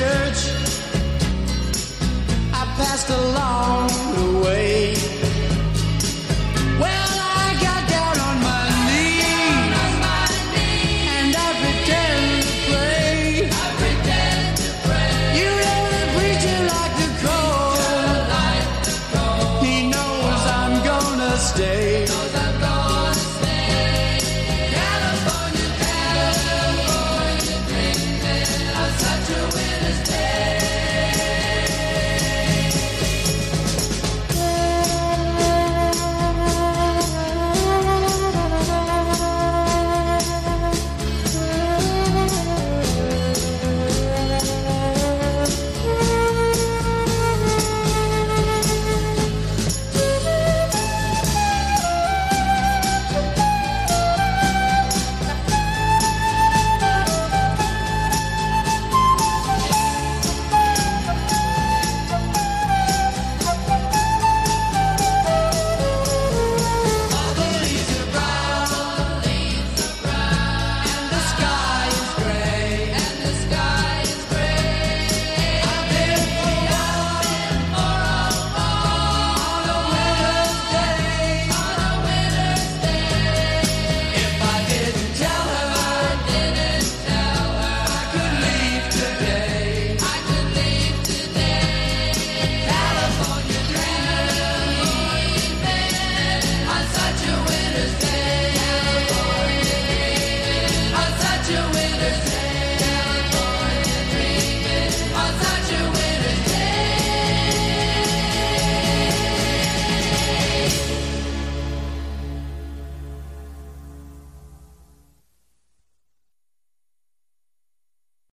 church I passed along the way. Well, I got down on my knees, and I pretend to pray. You know the preacher he knows I'm gonna stay.